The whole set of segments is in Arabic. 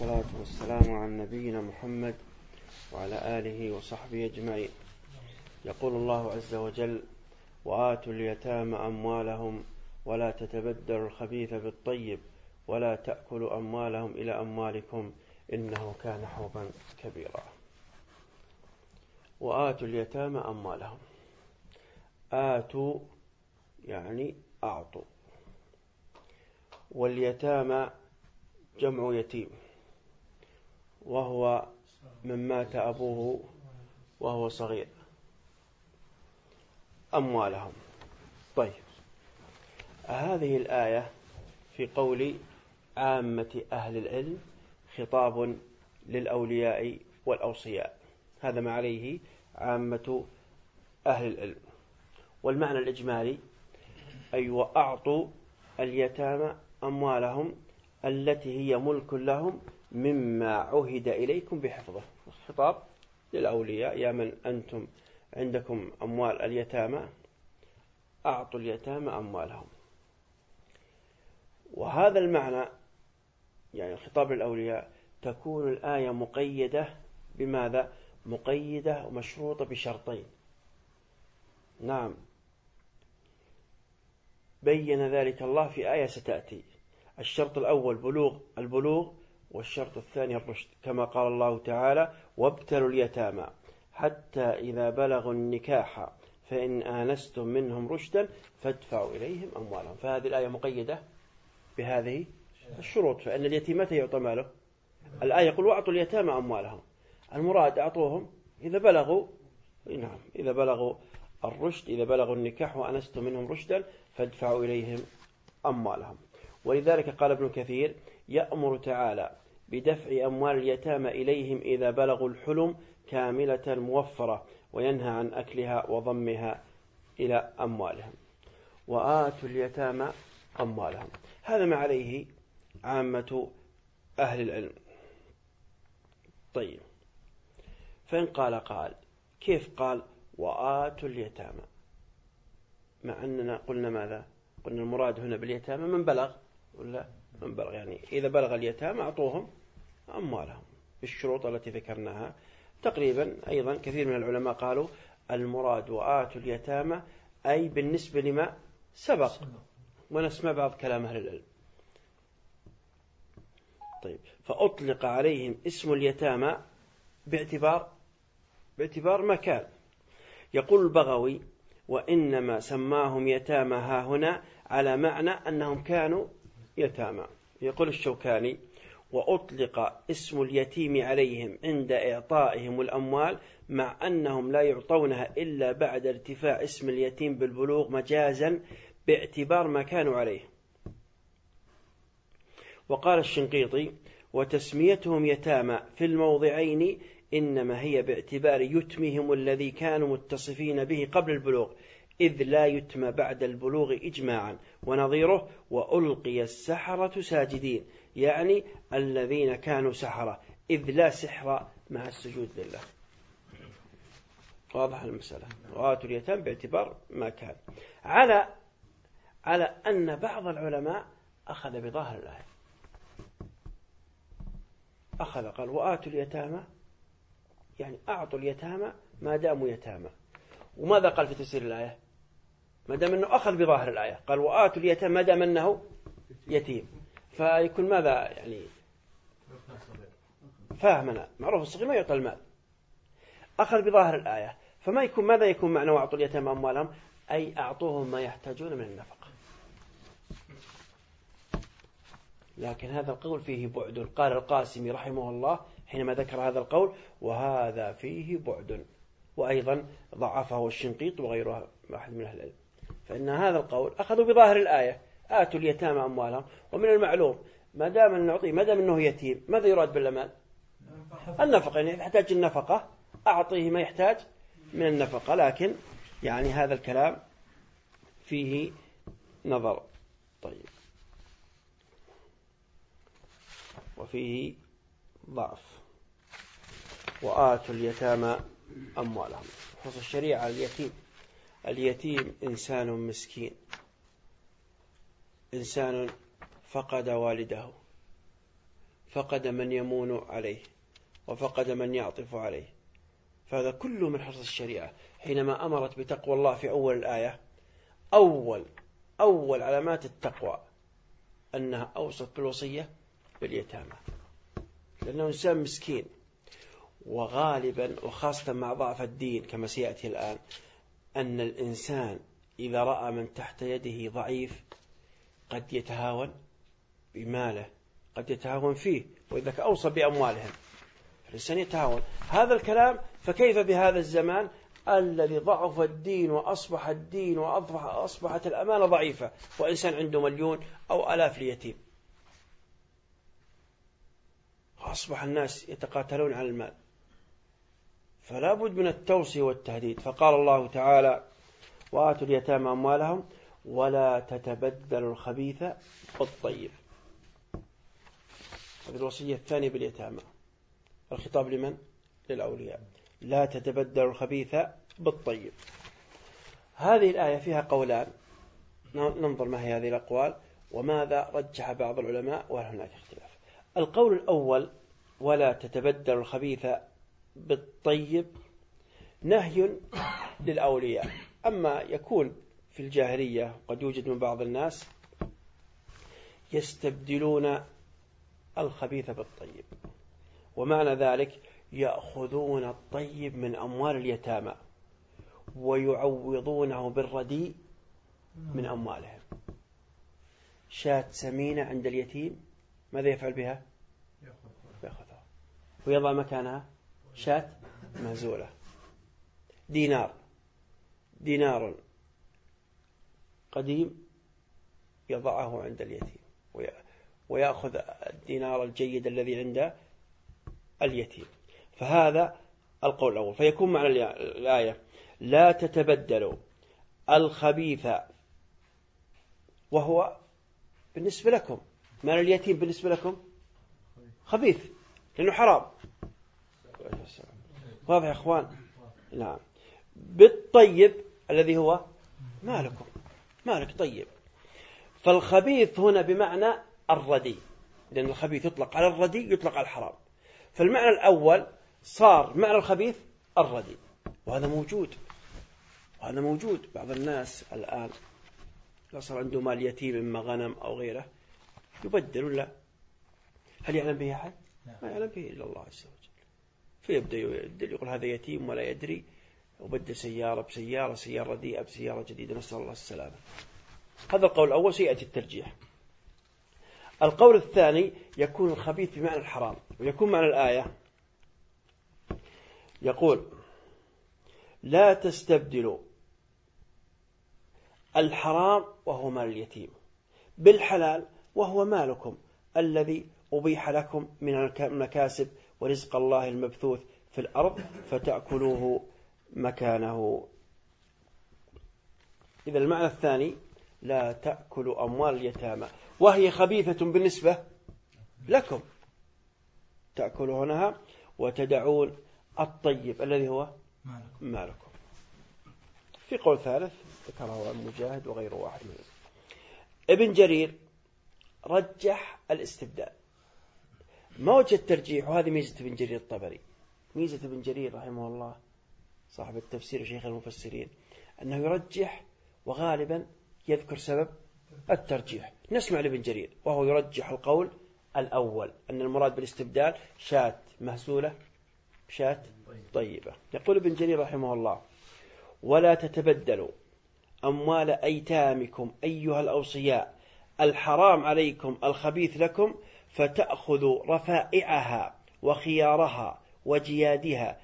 والصلاة والسلام على نبينا محمد وعلى آله وصحبه أجمعين. يقول الله عز وجل وآتوا اليتامى أموالهم ولا تتبدلوا الخبيث بالطيب ولا تأكلوا أموالهم إلى أموالكم إنه كان حوبا كبيرا. وآتوا اليتامى أموالهم. آتوا يعني أعطوا. واليتامى جمع يتيم. وهو من مات أبوه وهو صغير. أموالهم. طيب. هذه الآية في قول عامة أهل العلم خطاب للأولياء والأوصياء. هذا ما عليه عامة أهل العلم. والمعنى الإجمالي أي وأعطوا اليتامى أموالهم التي هي ملك لهم مما عهد إليكم بحفظه. خطاب للأولياء. يا من أنتم عندكم أموال اليتامى؟ أعطوا اليتامى أموالهم. وهذا المعنى يعني خطاب للأولياء تكون الآية مقيدة بماذا؟ مقيدة ومشروطة بشرطين. نعم. بين ذلك الله في آية ستأتي. الشرط الأول بلوغ البلوغ والشرط الثاني الرشد كما قال الله تعالى وابتلوا اليتامى حتى إذا بلغوا النكاح فإن آنستم منهم رشدا فادفعوا إليهم أموالهم. فهذه الآية مقيدة بهذه الشروط فإن اليتيم متى يعطى ماله؟ الآية يقول وأعطوا اليتامى أموالهم. المراد أعطوهم إذا بلغوا نعم إذا بلغوا الرشد إذا بلغوا النكاح وأنستم منهم رشدا فادفعوا إليهم أموالهم. ولذلك قال ابن كثير يأمر تعالى بدفع أموال اليتامى إليهم إذا بلغوا الحلم كاملة موفرة وينهى عن أكلها وضمها إلى أموالهم. وآتوا اليتامى أموالهم. هذا ما عليه عامة أهل العلم. طيب. فإن قال قال. كيف قال وآتوا اليتامى؟ مع أننا قلنا ماذا؟ قلنا المراد هنا باليتامى من بلغ ولا؟ من بلغ يعني إذا بلغ اليتامى أعطوهم أموالهم بالشروط التي ذكرناها. تقريبا أيضا كثير من العلماء قالوا المراد وآتوا اليتامى أي بالنسبة لما سبق. ونسمع بعض كلام أهل العلم. طيب فأطلق عليهم اسم اليتامى باعتبار باعتبار مكان. يقول البغوي وإنما سماهم يتامى ها هنا على معنى أنهم كانوا يتامى. يقول الشوكاني وأطلق اسم اليتيم عليهم عند إعطائهم الأموال مع أنهم لا يعطونها إلا بعد ارتفاع اسم اليتيم بالبلوغ مجازا باعتبار ما كانوا عليه. وقال الشنقيطي وتسميتهم يتامى في الموضعين إنما هي باعتبار يتمهم الذي كانوا متصفين به قبل البلوغ إذ لا يتم بعد البلوغ إجماعا ونظيره وألقي السحرة ساجدين يعني الذين كانوا سحرة إذ لا سحر مع السجود لله. واضح المسألة. وآتوا اليتام باعتبار ما كان. على على أن بعض العلماء أخذ بظاهر الآية. أخذ قال وآتوا اليتامى يعني أعطوا اليتامى ما داموا يتامى. وماذا قال في تفسير الآية؟ ما دام أنه أخذ بظاهر الآية. قال وآتوا اليتامى ما دام أنه يتيم. فيكون ماذا يعني؟ فاهمنا. معروف الصغير ما يعطى المال. أخذ بظاهر الآية. فما يكون ماذا يكون معنى وأعطوا اليتامى أموالهم؟ أي أعطوهم ما يحتاجون من النفقة. لكن هذا القول فيه بعد. قال القاسمي رحمه الله حينما ذكر هذا القول وهذا فيه بعد. وأيضا ضعفه الشنقيط وغيره واحد من أهل العلم. فإن هذا القول أخذوا بظاهر الآية. آتوا اليتامى أموالهم. ومن المعلوم ما دام نعطيه ما دام أنه يتيم ماذا يراد بالأمال النفقة. يعني يحتاج النفقة. أعطيه ما يحتاج من النفقة. لكن يعني هذا الكلام فيه نظر. طيب. وفيه ضعف. وآتوا اليتامى أموالهم. خصوص الشريعة اليتيم. اليتيم إنسان مسكين. إنسان فقد والده. فقد من يمون عليه. وفقد من يعطف عليه. فهذا كله من حرص الشريعة. حينما أمرت بتقوى الله في أول الآية أول أول علامات التقوى أنها أوصت بالوصية باليتامى. لأنه إنسان مسكين. وغالبا وخاصة مع ضعف الدين كما سيأتي الآن أن الإنسان إذا رأى من تحت يده ضعيف قد يتهاون بماله قد يتهاون فيه وإذا أوصى بأموالهم. الإنسان يتهاون. هذا الكلام فكيف بهذا الزمان؟ الذي ضعف الدين وأصبح الدين وأصبح أصبحت الأمانة ضعيفة وإنسان عنده مليون أو ألاف ليتيم. أصبح الناس يتقاتلون على المال. فلا بد من التوصية والتهديد. فقال الله تعالى وآتوا اليتامى أموالهم ولا تتبدلوا الخبيث بالطيب. هذه الوصية الثانية باليتامى. الخطاب لمن؟ للأولياء. لا تتبدلوا الخبيث بالطيب. هذه الآية فيها قولان. ننظر ما هي هذه الأقوال وماذا رجح بعض العلماء وهل هناك اختلاف. القول الأول ولا تتبدل الخبيث بالطيب نهي للأولياء. أما يكون في الجاهلية قد يوجد من بعض الناس يستبدلون الخبيث بالطيب ومعنى ذلك يأخذون الطيب من أموال اليتامى ويعوضونه بالرديء من أموالهم. شاة سمينة عند اليتيم ماذا يفعل بها؟ يأخذها. ويضع مكانها؟ شاة مهزولة دينار. دينار قديم يضعه عند اليتيم. ويأخذ الدينار الجيد الذي عند اليتيم. فهذا القول الأول. فيكون معنى الآية لا تتبدلوا الخبيث وهو بالنسبة لكم. مال اليتيم بالنسبة لكم؟ خبيث لأنه حرام. واضح يا أخوان؟ نعم. بالطيب الذي هو مالكم. مالك طيب. فالخبيث هنا بمعنى الردي. لأن الخبيث يطلق على الردي يطلق على الحرام. فالمعنى الأول صار معنى الخبيث الردي. وهذا موجود. وهذا موجود. بعض الناس الآن لا صار عنده مال يتيم إما غنم أو غيره يبدل ولا؟ هل يعلم به أحد؟ ما يعلم به إلا الله عز وجل. فيبدأ يبدل يقول هذا يتيم ولا يدري وبدل سيارة بسيارة سيارة رديئة بسيارة جديدة نسأل الله السلامة. هذا القول الأول سيأتي الترجيح. القول الثاني يكون الخبيث بمعنى الحرام ويكون معنى الآية. يقول لا تستبدلوا الحرام وهو مال اليتيم بالحلال وهو مالكم الذي أبيح لكم من المكاسب ورزق الله المبثوث في الأرض فتأكلوه مكانه. إذا المعنى الثاني لا تأكلوا أموال اليتامى. وهي خبيثة بالنسبة لكم. تأكلونها وتدعون الطيب الذي هو مالكم. في قول ثالث ذكره المجاهد وغيره واحد منهم. ابن جرير رجح الاستبدال. ما وجه الترجيح وهذه ميزة ابن جرير الطبري. ميزة ابن جرير رحمه الله صاحب التفسير وشيخ المفسرين أنه يرجح وغالبا يذكر سبب الترجيح. نسمع لابن جرير وهو يرجح القول الأول أن المراد بالاستبدال شاة مهزولة شاة طيبة. يقول ابن جرير رحمه الله ولا تتبدلوا أموال أيتامكم أيها الأوصياء الحرام عليكم الخبيث لكم فتأخذوا رفائعها وخيارها وجيادها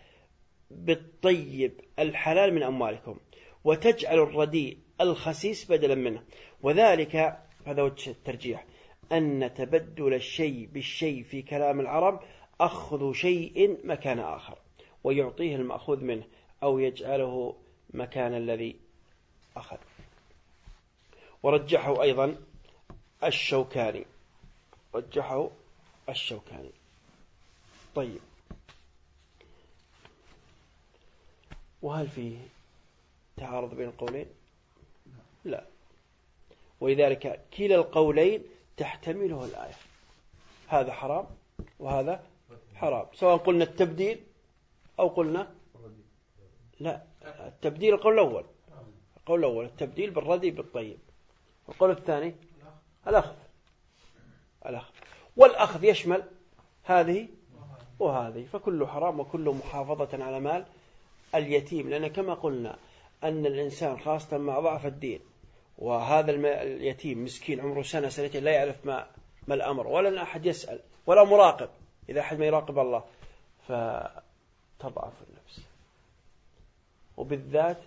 بالطيب الحلال من أموالكم وتجعل الرديء الخسيس بدلا منه. وذلك هذا وجه الترجيح أن تبدل الشيء بالشيء في كلام العرب أخذ شيء مكان آخر ويعطيه المأخوذ منه أو يجعله مكان الذي أخذ. ورجحه أيضا الشوكاني. رجحه الشوكاني. طيب. وهل فيه تعارض بين القولين؟ لا. ولذلك كلا القولين تحتمله الآية. هذا حرام وهذا حرام. سواء قلنا التبديل أو قلنا لا التبديل القول الأول. القول الأول التبديل بالردي بالطيب. القول الثاني؟ الأخذ الأخذ والأخذ يشمل هذه وهذه فكله حرام وكله محافظة على مال اليتيم. لأن كما قلنا أن الإنسان خاصة مع ضعف الدين وهذا اليتيم مسكين عمره سنة سنتين لا يعرف ما, ما الأمر ولا أحد يسأل ولا مراقب. إذا أحد ما يراقب الله فتضعف النفس. وبالذات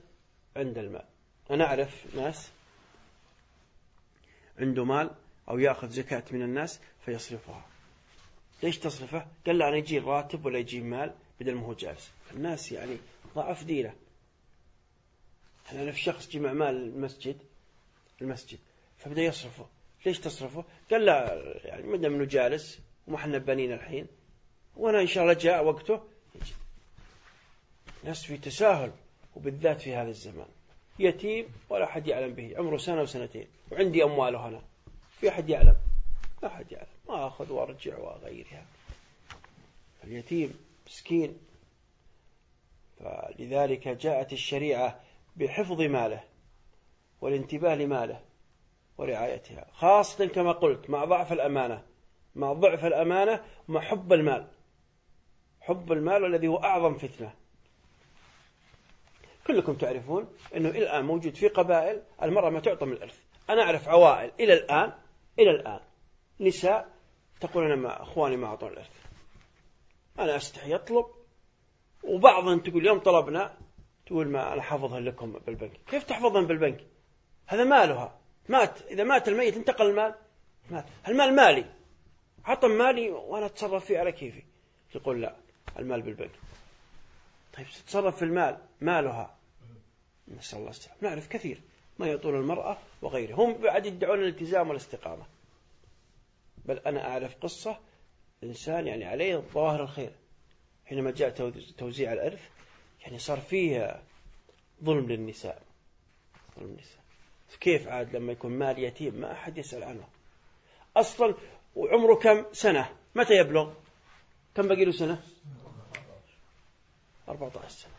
عند المال. أنا أعرف ناس عنده مال أو يأخذ زكاة من الناس فيصرفها. ليش تصرفه؟ قال له أنا يجي راتب ولا يجي مال بدل ما هو جالس. الناس يعني ضعف دينه. أنا أعرف شخص جمع مال المسجد المسجد فبدأ يصرفه. ليش تصرفه؟ قال لا يعني ما دام إنه جالس وما إحنا بنين الحين وأنا إن شاء الله جاء وقته يجي. ناس في تساهل وبالذات في هذا الزمان. يتيم ولا أحد يعلم به عمره سنة وسنتين وعندي أمواله أنا في أحد يعلم؟ ما أحد يعلم. ما أخذ وأرجع وغيرها اليتيم مسكين. فلذلك جاءت الشريعة بحفظ ماله والانتباه لماله ورعايتها. خاصة كما قلت مع ضعف الأمانة. مع ضعف الأمانة ومع حب المال. حب المال الذي هو أعظم فتنة. كلكم تعرفون أنه إلى الآن موجود في قبائل المرأة ما تعطى من الإرث. أنا أعرف عوائل إلى الآن إلى الآن. نساء تقول أنا ما أخواني ما أعطون الإرث. أنا أستحي أطلب. وبعضهم تقول يوم طلبنا تقول ما أنا حافظها لكم بالبنك. كيف تحفظهم بالبنك؟ هذا مالها. مات. إذا مات الميت انتقل المال. مات. المال مالي. عطم مالي وأنا أتصرف فيه على كيفي. يقول لا المال بالبنك. طيب تتصرف في المال. مالها. نسأل الله السلامة. نعرف كثير. ما يعطون المرأة وغيره. هم بعد يدعون الالتزام والاستقامة. بل أنا أعرف قصة إنسان يعني عليه ظواهر الخير. حينما جاء توزيع الأرث يعني صار فيه ظلم للنساء. ظلم النساء. كيف عاد لما يكون مال يتيم؟ ما أحد يسأل عنه. أصلا وعمره كم سنة؟ متى يبلغ؟ كم بقي له سنة؟ 14 سنة.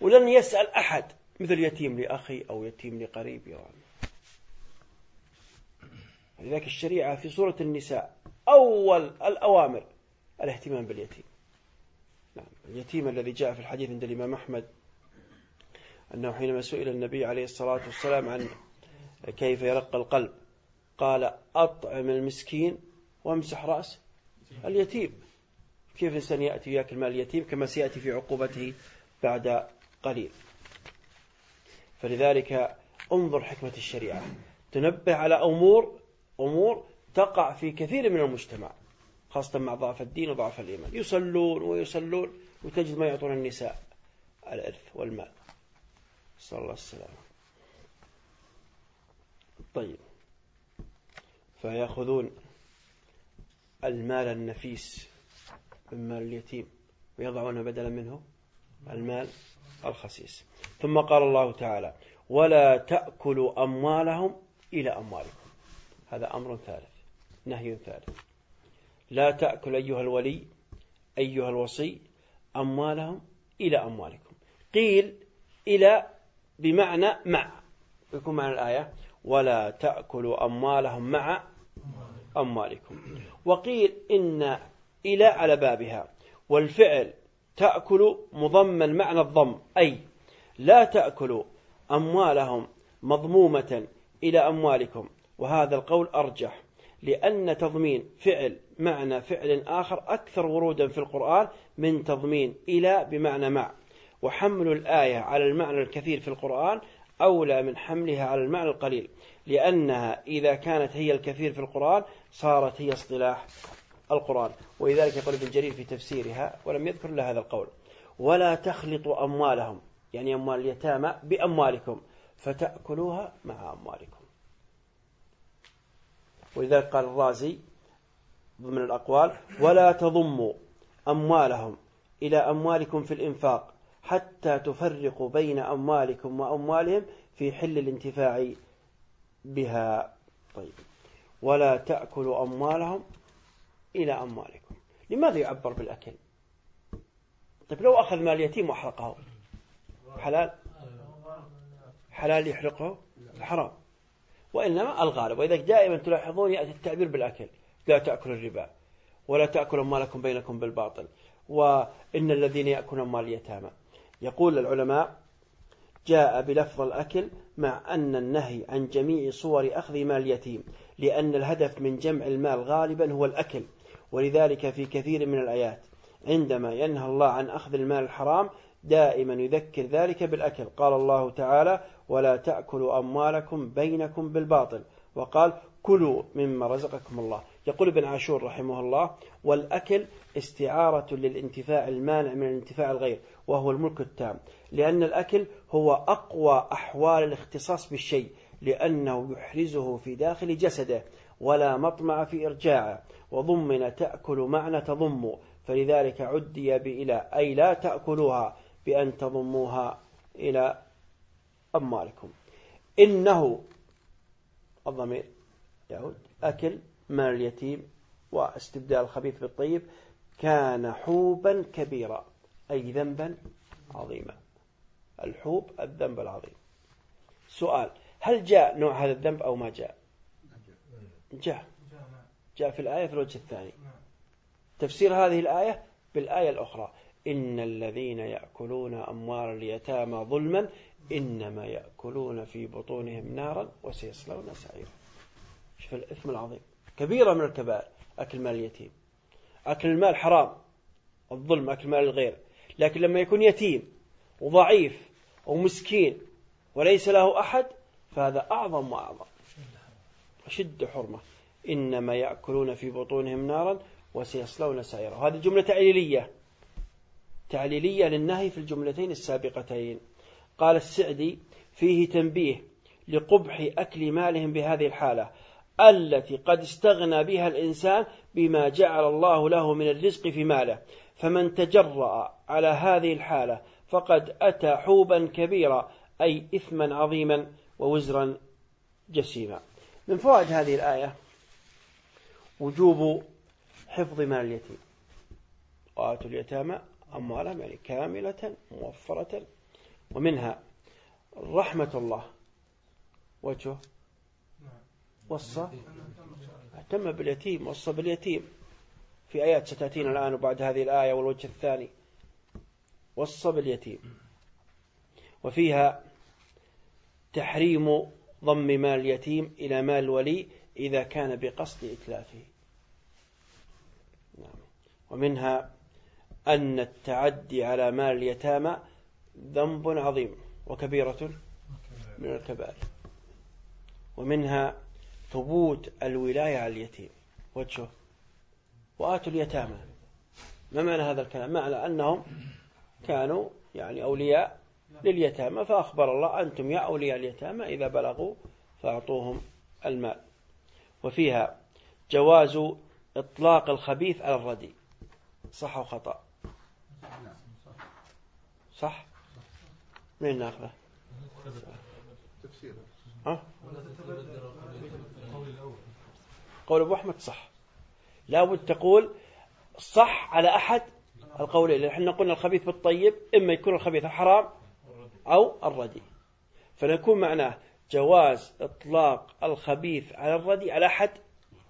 ولن يسأل أحد. مثل يتيم لأخي أو يتيم لقريبي. لذلك الشريعة في سورة النساء أول الأوامر الاهتمام باليتيم. نعم اليتيم الذي جاء في الحديث عند الإمام أحمد أنه حينما سئل النبي عليه الصلاة والسلام عن كيف يرق القلب قال أطعم المسكين وامسح رأس اليتيم. كيف الإنسان يأتي ويأكل مال اليتيم؟ كما سيأتي في عقوبته بعد قليل. فلذلك انظر حكمة الشريعة. تنبه على أمور أمور تقع في كثير من المجتمع خاصة مع ضعف الدين وضعف الإيمان. يصلون ويصلون وتجد ما يعطون النساء الإرث والمال. صلى الله وسلم طيب. فيأخذون المال النفيس من مال اليتيم ويضعون بدلا منه. المال الخسيس. ثم قال الله تعالى ولا تأكلوا أموالهم إلى أموالكم. هذا أمر ثالث نهي ثالث. لا تأكل أيها الولي أيها الوصي أموالهم إلى أموالكم. قيل إلى بمعنى مع. يكون معنى الآية ولا تأكلوا أموالهم مع أموالكم. وقيل إن إلى على بابها والفعل تأكل مضمن معنى الضم أي لا تأكلوا أموالهم مضمومة إلى أموالكم. وهذا القول أرجح لأن تضمين فعل معنى فعل آخر أكثر ورودا في القرآن من تضمين إلى بمعنى مع. وحمل الآية على المعنى الكثير في القرآن أولى من حملها على المعنى القليل لأنها إذا كانت هي الكثير في القرآن صارت هي اصطلاح القرآن. ولذلك يقول ابن جرير في تفسيرها ولم يذكر إلا هذا القول. ولا تخلطوا أموالهم يعني أموال اليتامى بأموالكم فتأكلوها مع أموالكم. ولذلك قال الرازي ضمن الأقوال ولا تضموا أموالهم إلى أموالكم في الإنفاق حتى تفرقوا بين أموالكم وأموالهم في حل الانتفاع بها. طيب. ولا تأكلوا أموالهم إلى أموالكم. لماذا يعبر بالأكل؟ طيب لو أخذ مال يتيم وأحرقه حلال؟ حلال يحرقه؟ حرام. وإنما الغالب وإذا دائما تلاحظون يأتي التعبير بالأكل. لا تأكل الربا ولا تأكل أموالكم بينكم بالباطل وإن الذين يأكلون أموال اليتامى. يقول العلماء جاء بلفظ الأكل مع أن النهي عن جميع صور أخذ مال اليتيم لأن الهدف من جمع المال غالبا هو الأكل. ولذلك في كثير من الآيات عندما ينهى الله عن أخذ المال الحرام دائما يذكر ذلك بالأكل. قال الله تعالى ولا تأكلوا أموالكم بينكم بالباطل وقال كلوا مما رزقكم الله يقول ابن عاشور رحمه الله والأكل استعارة للانتفاع المانع من الانتفاع الغير وهو الملك التام. لأن الأكل هو أقوى أحوال الاختصاص بالشيء لأنه يحرزه في داخل جسده ولا مطمع في إرجاعه. وضمن تأكل معنى تضم فلذلك عدي بإلى أي لا تأكلوها بأن تضموها إلى أموالكم. إنه الضمير يعود. أكل مال اليتيم واستبدال الخبيث بالطيب كان حوبا كبيرا أي ذنبا عظيما. الحوب الذنب العظيم. سؤال هل جاء نوع هذا الذنب أو ما جاء. جاء. جاء في الآية في الوجه الثاني. تفسير هذه الآية بالآية الأخرى. إن الذين يأكلون أموال اليتامى ظلما إنما يأكلون في بطونهم نارا وسيصلون سعيرا. شوف الإثم العظيم. كبيرة من الكبائر أكل مال اليتيم. أكل المال حرام. الظلم أكل مال الغير. لكن لما يكون يتيم وضعيف ومسكين وليس له أحد فهذا أعظم وأعظم. أشد حرمة. إنما يأكلون في بطونهم نارا وسيصلون سعيرا. هذه جملة تعليلية. تعليلية للنهي في الجملتين السابقتين. قال السعدي فيه تنبيه لقبح أكل مالهم بهذه الحالة التي قد استغنى بها الإنسان بما جعل الله له من الرزق في ماله. فمن تجرأ على هذه الحالة فقد أتى حوبا كبيرا أي إثما عظيما ووزرا جسيما. من فوائد هذه الآية؟ وجوب حفظ مال اليتيم. وآتوا اليتامى أموالهم يعني كاملة موفرة. ومنها رحمة الله. وجهه وصى. اهتم باليتيم وصى باليتيم. في آيات ستأتينا الآن وبعد هذه الآية والوجه الثاني. وصى باليتيم. وفيها تحريم ضم مال اليتيم إلى مال الولي إذا كان بقصد إتلافه. نعم. ومنها أن التعدي على مال اليتامى ذنب عظيم وكبيرة من الكبائر. ومنها ثبوت الولاية على اليتيم. وجهه. وآتوا اليتامى. ما معنى هذا الكلام؟ معنى أنهم كانوا يعني أولياء لليتامى. فأخبر الله أنتم يا أولياء اليتامى إذا بلغوا فأعطوهم المال. وفيها جواز إطلاق الخبيث على الردي صح أو خطأ؟ صح؟ من ناخذه ها؟ قول أبو أحمد صح. لابد تقول صح على أحد القولين لأن إحنا قلنا الخبيث بالطيب إما يكون الخبيث حرام أو الردي فنكون معناه جواز إطلاق الخبيث على الردي على أحد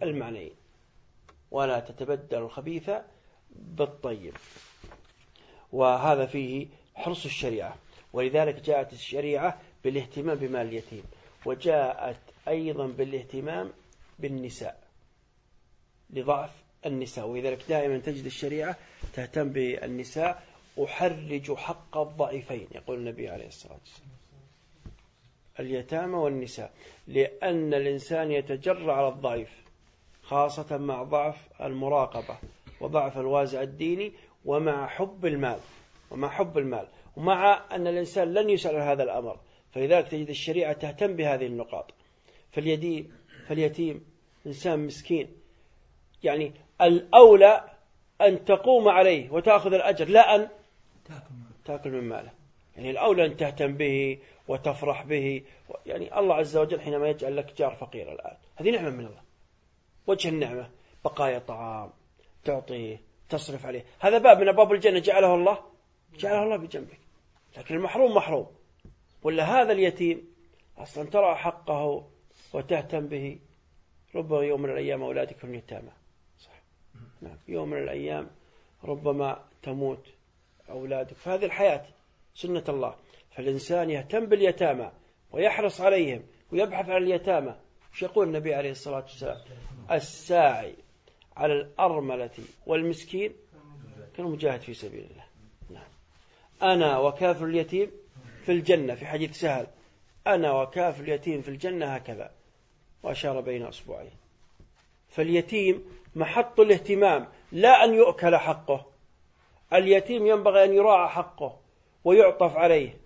المعنيين. ولا تتبدل الخبيث بالطيب. وهذا فيه حرص الشريعة. ولذلك جاءت الشريعة بالاهتمام بمال اليتيم. وجاءت أيضا بالاهتمام بالنساء لضعف النساء. ولذلك دائما تجد الشريعة تهتم بالنساء. أحرج حق الضعيفين يقول النبي عليه الصلاة والسلام. اليتامى والنساء لأن الإنسان يتجرع على الضعيف خاصة مع ضعف المراقبة وضعف الوازع الديني ومع حب المال ومع حب المال ومع أن الإنسان لن يسأل هذا الأمر فلذلك تجد الشريعة تهتم بهذه النقاط. فاليديم فاليتيم إنسان مسكين يعني الأولى أن تقوم عليه وتأخذ الأجر لا أن تأكل من ماله. يعني الأولى أن تهتم به وتفرح به يعني الله عز وجل حينما يجعل لك جار فقير الآن. هذه نعمة من الله. وجه النعمة بقايا طعام تعطيه تصرف عليه. هذا باب من أبواب الجنة. جعله الله جعله الله بجنبك. لكن المحروم محروم. ولا هذا اليتيم أصلا ترى حقه وتهتم به. ربما يوم من الأيام أولادكم يتامى صح نعم. يوم من الأيام ربما تموت أولادك. فهذه الحياة. سنة الله. فالإنسان يهتم باليتامى ويحرص عليهم ويبحث عن اليتامى. وش يقول النبي عليه الصلاة والسلام؟ الساعي على الأرملة والمسكين كالمجاهد في سبيل الله. نعم. أنا وكافر اليتيم في الجنة. في حديث سهل. أنا وكافر اليتيم في الجنة هكذا. وأشار بين أصبعيه فاليتيم محط الاهتمام. لا أن يؤكل حقه. اليتيم ينبغي أن يراعى حقه. ويعطف عليه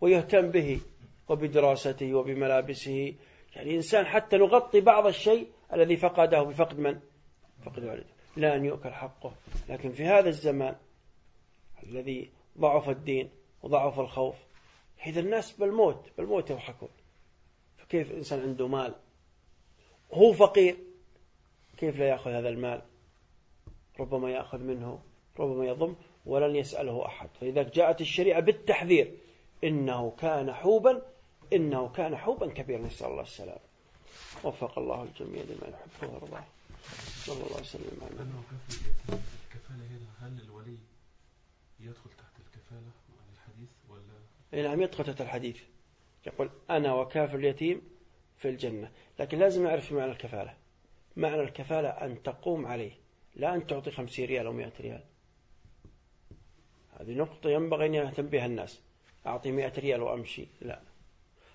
ويهتم به وبدراسته وبملابسه. يعني إنسان حتى نغطي بعض الشيء الذي فقده. بفقد من؟ فقد والده لا أن يؤكل حقه. لكن في هذا الزمان الذي ضعف الدين وضعف الخوف إذا الناس بالموت بالموت يضحكون. فكيف إنسان عنده مال؟ هو فقير كيف لا يأخذ هذا المال؟ ربما يأخذ منه ربما يضم. ولن يسأله أحد. فلذلك جاءت الشريعة بالتحذير إنه كان حوبا إنه كان حوبا كبيرا نسأل الله السلام وفق الله الجميع لما يحبه ويرضاه صلى الله عليه وسلم. على الكفالة هنا. هل الولي يدخل تحت الكفالة عن الحديث ولا؟ نعم يدخل تحت الحديث. يقول أنا وكافر اليتيم في الجنة. لكن لازم أعرف معنى الكفالة. معنى الكفالة أن تقوم عليه. لا أن تعطي خمسين ريال أو مئة ريال. هذه نقطة ينبغي أن يهتم بها الناس. أعطي مئة ريال وأمشي. لا.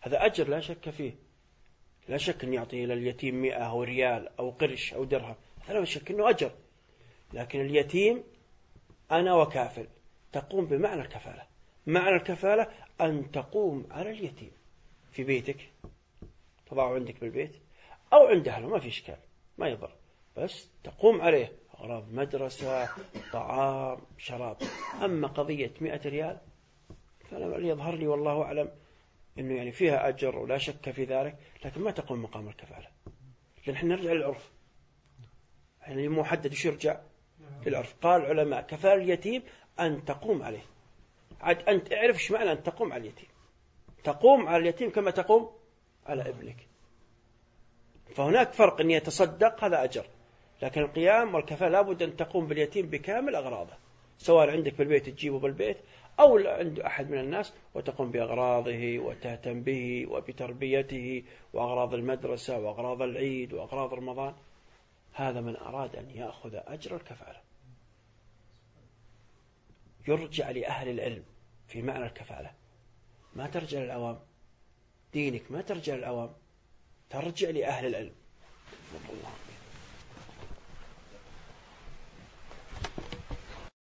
هذا أجر لا شك فيه. لا شك أن يعطي إلى اليتيم مئة أو ريال أو قرش أو درهم. هذا لا شك أنه أجر. لكن اليتيم أنا وكافل. تقوم بمعنى الكفالة. معنى الكفالة أن تقوم على اليتيم. في بيتك. تضعه عندك بالبيت. أو عند أهله. ما في إشكال. ما يضر. بس تقوم عليه. أغراض مدرسة طعام شراب. أما قضية مئة ريال فأنا يظهر لي والله أعلم أنه يعني فيها أجر ولا شك في ذلك لكن ما تقوم مقام الكفالة. لأن إحنا نرجع للعرف. يعني محدد وش يرجع؟ للعرف. قال العلماء كفالة اليتيم أن تقوم عليه. عاد أنت اعرف إيش معنى أن تقوم على اليتيم. تقوم على اليتيم كما تقوم على ابنك. فهناك فرق أن يتصدق هذا أجر. لكن القيام والكفالة لابد أن تقوم باليتيم بكامل أغراضه سواء عندك بالبيت تجيبه بالبيت أو عند أحد من الناس وتقوم بأغراضه وتهتم به وبتربيته وأغراض المدرسة وأغراض العيد وأغراض رمضان. هذا من أراد أن يأخذ أجر الكفالة. يرجع لأهل العلم في معنى الكفالة. ما ترجع للعوام. دينك ما ترجع للعوام. ترجع لأهل العلم. الله